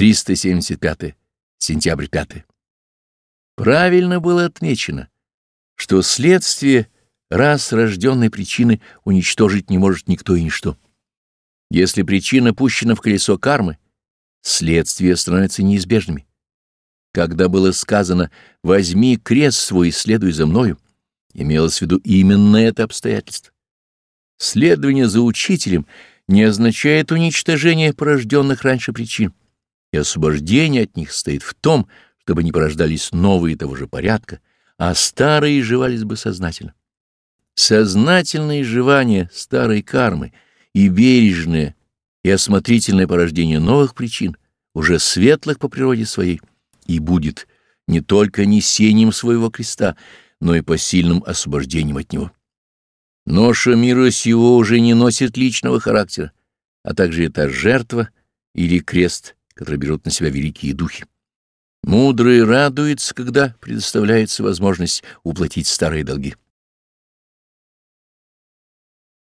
375. Сентябрь 5. Правильно было отмечено, что следствие раз рожденной причины уничтожить не может никто и ничто. Если причина пущена в колесо кармы, следствия становятся неизбежными. Когда было сказано «возьми крест свой и следуй за мною», имелось в виду именно это обстоятельство. Следование за учителем не означает уничтожение порожденных раньше причин, и освобождение от них стоит в том, чтобы не порождались новые того же порядка, а старые изживались бы сознательно. Сознательное изживание старой кармы и бережное и осмотрительное порождение новых причин, уже светлых по природе своей, и будет не только несением своего креста, но и посильным освобождением от него. Ноша мира сего уже не носит личного характера, а также это жертва или крест, который берут на себя великие духи. Мудрый радуется, когда предоставляется возможность уплатить старые долги.